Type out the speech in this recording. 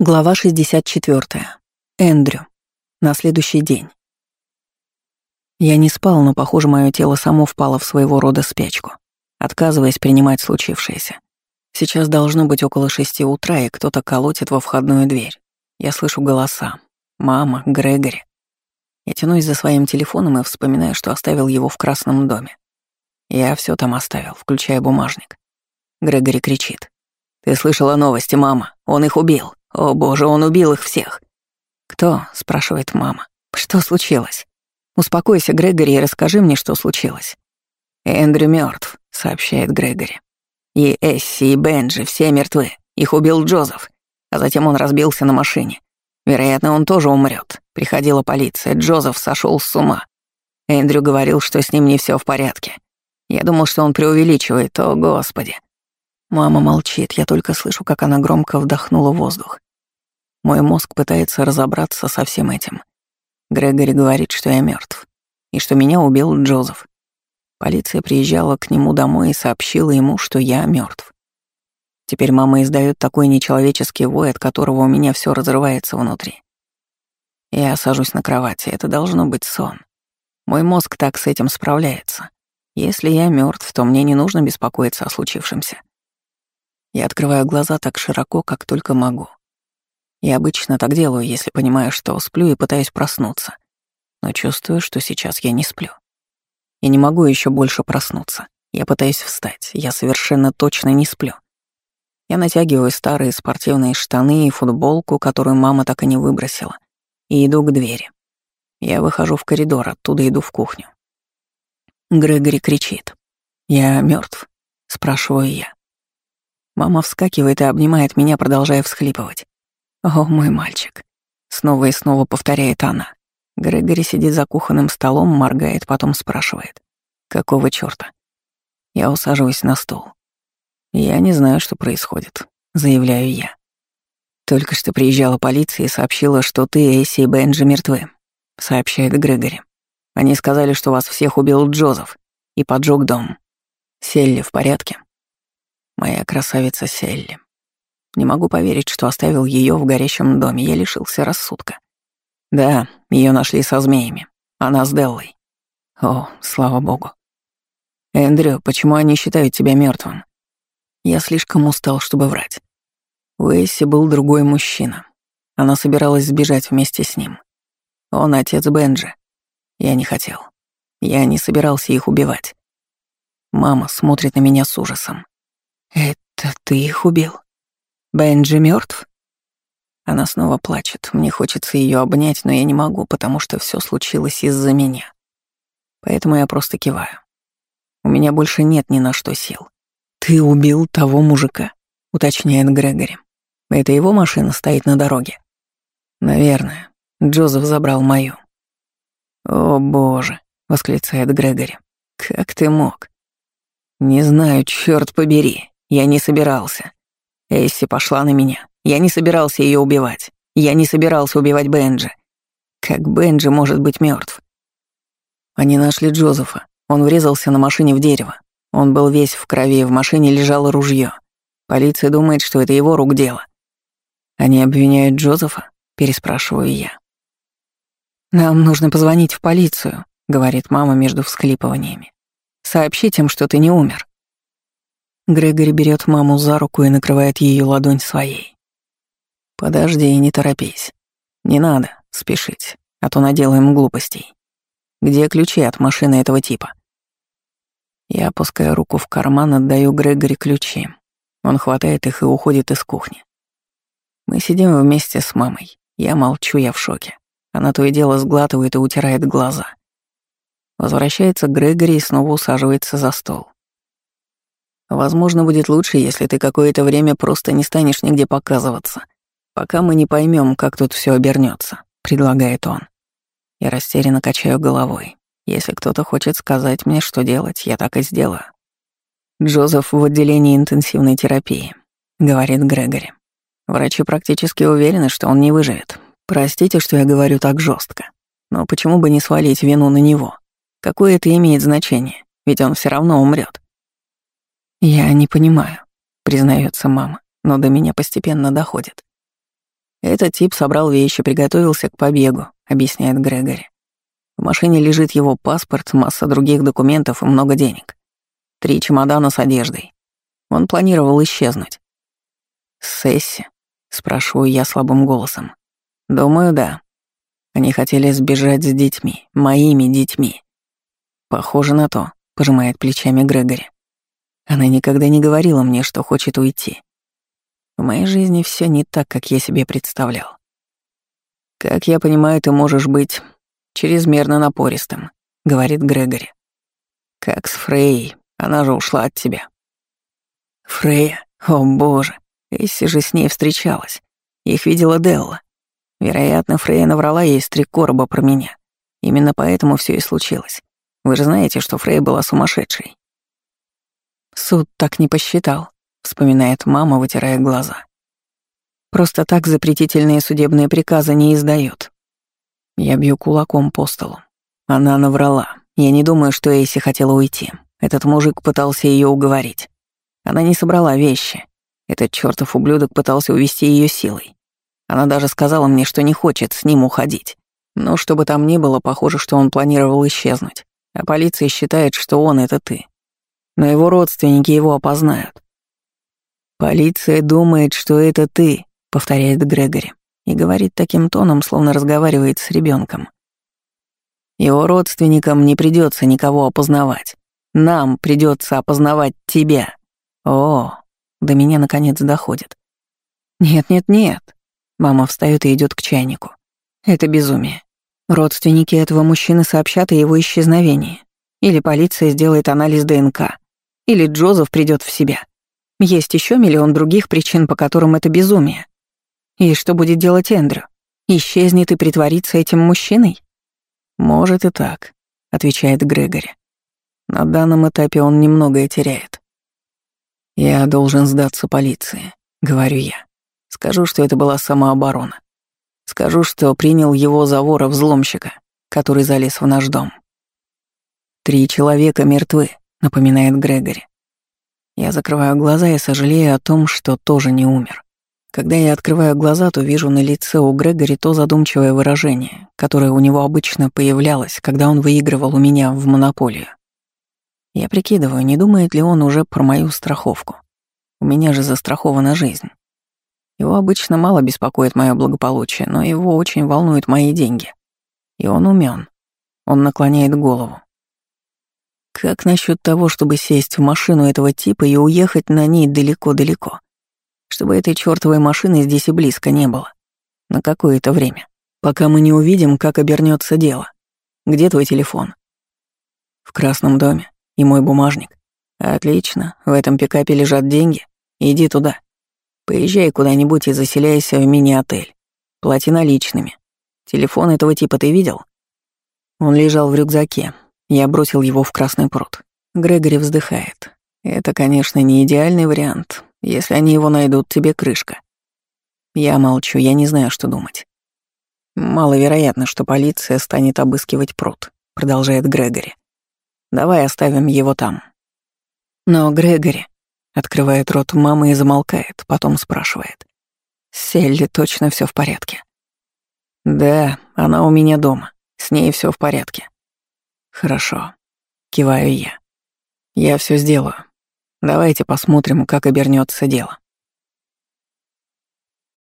Глава 64. Эндрю. На следующий день. Я не спал, но, похоже, мое тело само впало в своего рода спячку, отказываясь принимать случившееся. Сейчас должно быть около шести утра, и кто-то колотит во входную дверь. Я слышу голоса. Мама, Грегори. Я тянусь за своим телефоном и вспоминаю, что оставил его в красном доме. Я все там оставил, включая бумажник. Грегори кричит. «Ты слышала новости, мама? Он их убил!» «О боже, он убил их всех!» «Кто?» — спрашивает мама. «Что случилось?» «Успокойся, Грегори, и расскажи мне, что случилось». «Эндрю мертв, сообщает Грегори. «И Эсси, и Бенджи, все мертвы. Их убил Джозеф. А затем он разбился на машине. Вероятно, он тоже умрет. Приходила полиция, Джозеф сошел с ума. Эндрю говорил, что с ним не все в порядке. Я думал, что он преувеличивает, о господи. Мама молчит, я только слышу, как она громко вдохнула воздух. Мой мозг пытается разобраться со всем этим. Грегори говорит, что я мертв и что меня убил Джозеф. Полиция приезжала к нему домой и сообщила ему, что я мертв. Теперь мама издает такой нечеловеческий вой, от которого у меня все разрывается внутри. Я сажусь на кровати, это должно быть сон. Мой мозг так с этим справляется. Если я мертв, то мне не нужно беспокоиться о случившемся. Я открываю глаза так широко, как только могу. Я обычно так делаю, если понимаю, что сплю и пытаюсь проснуться. Но чувствую, что сейчас я не сплю. Я не могу еще больше проснуться. Я пытаюсь встать. Я совершенно точно не сплю. Я натягиваю старые спортивные штаны и футболку, которую мама так и не выбросила, и иду к двери. Я выхожу в коридор, оттуда иду в кухню. Грегори кричит. «Я мертв? спрашиваю я. Мама вскакивает и обнимает меня, продолжая всхлипывать. «О, мой мальчик!» Снова и снова повторяет она. Грегори сидит за кухонным столом, моргает, потом спрашивает. «Какого чёрта?» Я усаживаюсь на стол. «Я не знаю, что происходит», — заявляю я. «Только что приезжала полиция и сообщила, что ты, Эсси и Бенджи мертвы», — сообщает Грегори. «Они сказали, что вас всех убил Джозеф и поджег дом. Селли в порядке?» «Моя красавица Селли. Не могу поверить, что оставил ее в горящем доме, я лишился рассудка. Да, ее нашли со змеями. Она с Деллой. О, слава богу. Эндрю, почему они считают тебя мертвым? Я слишком устал, чтобы врать. У Эсси был другой мужчина. Она собиралась сбежать вместе с ним. Он отец Бенджи. Я не хотел. Я не собирался их убивать. Мама смотрит на меня с ужасом. «Это ты их убил?» Бенджи мертв? Она снова плачет. Мне хочется ее обнять, но я не могу, потому что все случилось из-за меня. Поэтому я просто киваю. У меня больше нет ни на что сил. Ты убил того мужика, уточняет Грегори. Это его машина стоит на дороге. Наверное. Джозеф забрал мою. О боже, восклицает Грегори. Как ты мог? Не знаю, черт побери. Я не собирался. Эсси пошла на меня. Я не собирался ее убивать. Я не собирался убивать Бенджи. Как Бенджи может быть мертв? Они нашли Джозефа. Он врезался на машине в дерево. Он был весь в крови, в машине лежало ружье. Полиция думает, что это его рук дело. Они обвиняют Джозефа? Переспрашиваю я. «Нам нужно позвонить в полицию», — говорит мама между всхлипываниями. «Сообщить им, что ты не умер». Грегори берет маму за руку и накрывает ее ладонь своей. «Подожди и не торопись. Не надо спешить, а то наделаем глупостей. Где ключи от машины этого типа?» Я опускаю руку в карман, отдаю Грегори ключи. Он хватает их и уходит из кухни. Мы сидим вместе с мамой. Я молчу, я в шоке. Она то и дело сглатывает и утирает глаза. Возвращается Грегори и снова усаживается за стол. Возможно, будет лучше, если ты какое-то время просто не станешь нигде показываться, пока мы не поймем, как тут все обернется, предлагает он. Я растерянно качаю головой. Если кто-то хочет сказать мне, что делать, я так и сделаю. Джозеф в отделении интенсивной терапии, говорит Грегори. Врачи практически уверены, что он не выживет. Простите, что я говорю так жестко, но почему бы не свалить вину на него? Какое это имеет значение? Ведь он все равно умрет. «Я не понимаю», — признается мама, но до меня постепенно доходит. Этот тип собрал вещи, приготовился к побегу, объясняет Грегори. В машине лежит его паспорт, масса других документов и много денег. Три чемодана с одеждой. Он планировал исчезнуть. «Сесси?» — спрашиваю я слабым голосом. «Думаю, да. Они хотели сбежать с детьми, моими детьми». «Похоже на то», — пожимает плечами Грегори. Она никогда не говорила мне, что хочет уйти. В моей жизни все не так, как я себе представлял. Как я понимаю, ты можешь быть чрезмерно напористым, говорит Грегори. Как с Фрей, она же ушла от тебя. Фрея, о боже, Эсси же с ней встречалась. Их видела Делла. Вероятно, Фрея наврала ей с три короба про меня. Именно поэтому все и случилось. Вы же знаете, что Фрей была сумасшедшей. Суд так не посчитал, вспоминает мама, вытирая глаза. Просто так запретительные судебные приказы не издают. Я бью кулаком по столу. Она наврала. Я не думаю, что Эйси хотела уйти. Этот мужик пытался ее уговорить. Она не собрала вещи. Этот чертов ублюдок пытался увести ее силой. Она даже сказала мне, что не хочет с ним уходить. Но чтобы там ни было, похоже, что он планировал исчезнуть. А полиция считает, что он — это ты. Но его родственники его опознают. «Полиция думает, что это ты», — повторяет Грегори и говорит таким тоном, словно разговаривает с ребенком. Его родственникам не придется никого опознавать. Нам придется опознавать тебя. О, до меня наконец доходит. Нет, нет, нет. Мама встает и идет к чайнику. Это безумие. Родственники этого мужчины сообщат о его исчезновении. Или полиция сделает анализ ДНК. Или Джозеф придет в себя. Есть еще миллион других причин, по которым это безумие. И что будет делать Эндрю? Исчезнет и притворится этим мужчиной? Может и так, отвечает Грегори. На данном этапе он немногое теряет. Я должен сдаться полиции, говорю я. Скажу, что это была самооборона. Скажу, что принял его за вора-взломщика, который залез в наш дом. Три человека мертвы, напоминает Грегори. Я закрываю глаза и сожалею о том, что тоже не умер. Когда я открываю глаза, то вижу на лице у Грегори то задумчивое выражение, которое у него обычно появлялось, когда он выигрывал у меня в монополию. Я прикидываю, не думает ли он уже про мою страховку. У меня же застрахована жизнь. Его обычно мало беспокоит мое благополучие, но его очень волнуют мои деньги. И он умен. Он наклоняет голову. Как насчет того, чтобы сесть в машину этого типа и уехать на ней далеко-далеко? чтобы этой чёртовой машины здесь и близко не было. На какое-то время. Пока мы не увидим, как обернется дело. Где твой телефон? В красном доме. И мой бумажник. Отлично, в этом пикапе лежат деньги. Иди туда. Поезжай куда-нибудь и заселяйся в мини-отель. Плати наличными. Телефон этого типа ты видел? Он лежал в рюкзаке. Я бросил его в красный пруд. Грегори вздыхает. Это, конечно, не идеальный вариант, если они его найдут, тебе крышка. Я молчу, я не знаю, что думать. Маловероятно, что полиция станет обыскивать пруд, продолжает Грегори. Давай оставим его там. Но Грегори открывает рот мамы и замолкает, потом спрашивает. Селли точно все в порядке? Да, она у меня дома. С ней все в порядке. Хорошо. Киваю я. Я все сделаю. Давайте посмотрим, как обернется дело.